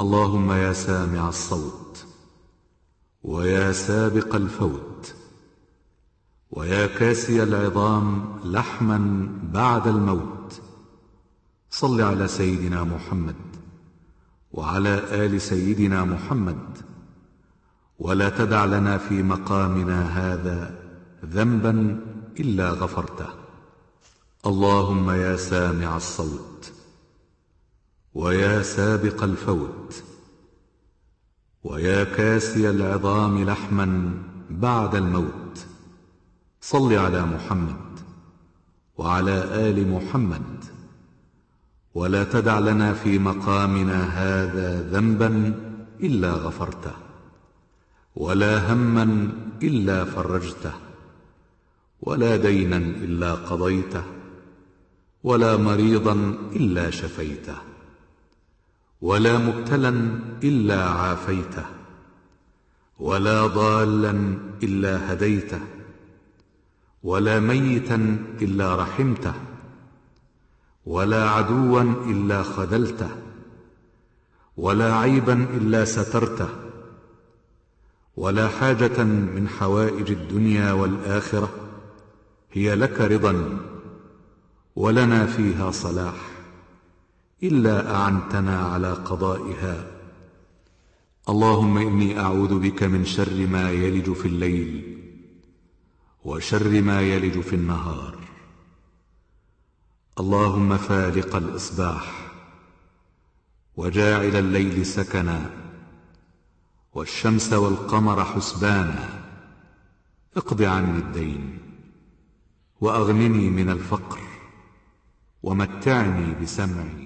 اللهم يا سامع الصوت ويا سابق الفوت ويا كاسي العظام لحما بعد الموت صل على سيدنا محمد وعلى آل سيدنا محمد ولا تدع لنا في مقامنا هذا ذنبا إلا غفرته اللهم يا سامع الصوت ويا سابق الفوت ويا كاسي العظام لحما بعد الموت. صل على محمد وعلى آل محمد ولا تدع لنا في مقامنا هذا ذنبا إلا غفرته ولا هما إلا فرجته ولا دينا إلا قضيته ولا مريضا إلا شفيته. ولا مبتلا إلا عافيته ولا ضالا إلا هديته ولا ميتا إلا رحمته ولا عدوا إلا خذلته ولا عيبا إلا سترته ولا حاجة من حوائج الدنيا والآخرة هي لك رضا ولنا فيها صلاح. إلا أعنتنا على قضائها. اللهم إني أعوذ بك من شر ما يلج في الليل وشر ما يلج في النهار. اللهم فالق الإصباح وجاعل الليل سكنا والشمس والقمر حسبانا. اقض عني الدين وأغنني من الفقر ومتعني بسمعي.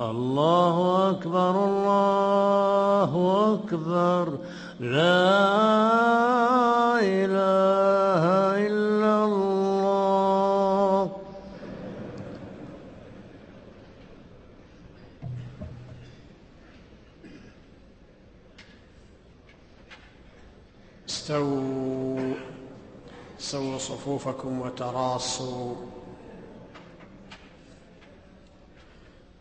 الله أكبر الله أكبر. لا إله إلا الله. استووا صفوفكم وتراصوا.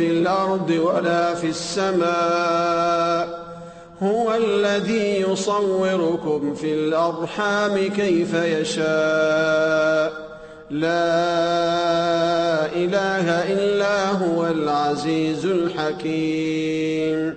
في الأرض ولا في السماء. هو الذي يصوركم في الأرحام كيف يشاء. لا إله إلا هو العزيز الحكيم.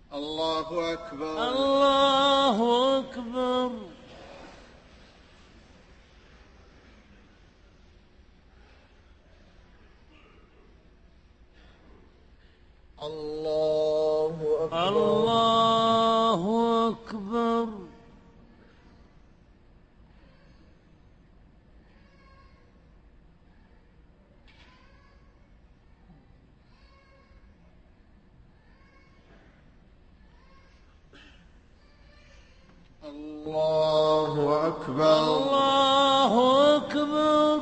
الله أكبر. الله أكبر الله أكبر الله أكبر الله أكبر الله أكبر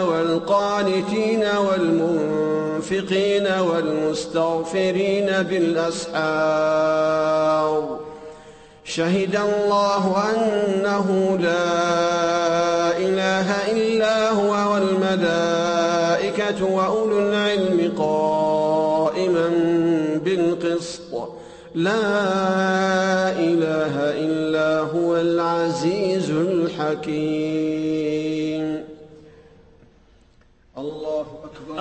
والقانتين والمنفقين والمستغفرين بالأسحار. شهد الله أنه لا إله إلا هو والملائكة وأولو العلم قائما بالقسط. لا إله إلا هو العزيز الحكيم الله أكبر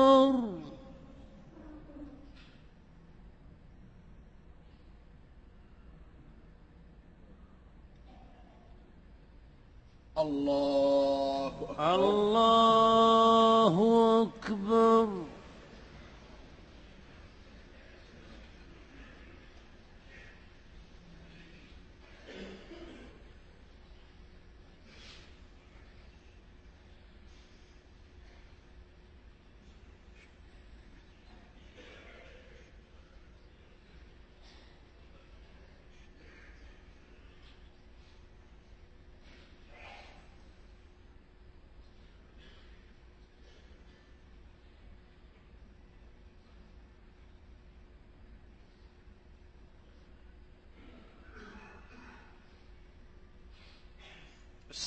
أكبر الله أكبر. الله أكبر.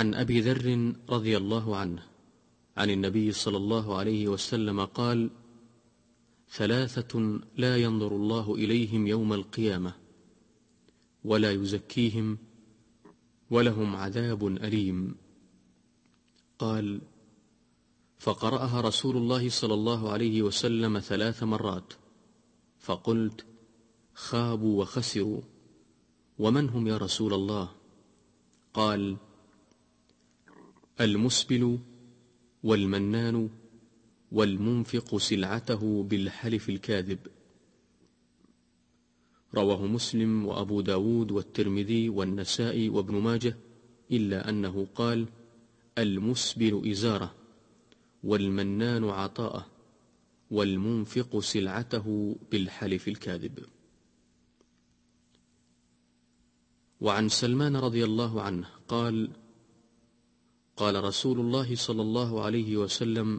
عن أبي ذر رضي الله عنه عن النبي صلى الله عليه وسلم قال ثلاثة لا ينظر الله إليهم يوم القيامة ولا يزكيهم ولهم عذاب أليم. قال فقرأها رسول الله صلى الله عليه وسلم ثلاث مرات فقلت خابوا وخسروا ومن هم يا رسول الله؟ قال المسبل والمنان والمنفق سلعته بالحلف الكاذب. رواه مسلم وأبو داود والترمذي والنسائي وابن ماجه إلا أنه قال المسبل إزارة والمنان عطاءه والمنفق سلعته بالحلف الكاذب. وعن سلمان رضي الله عنه قال قال رسول الله صلى الله عليه وسلم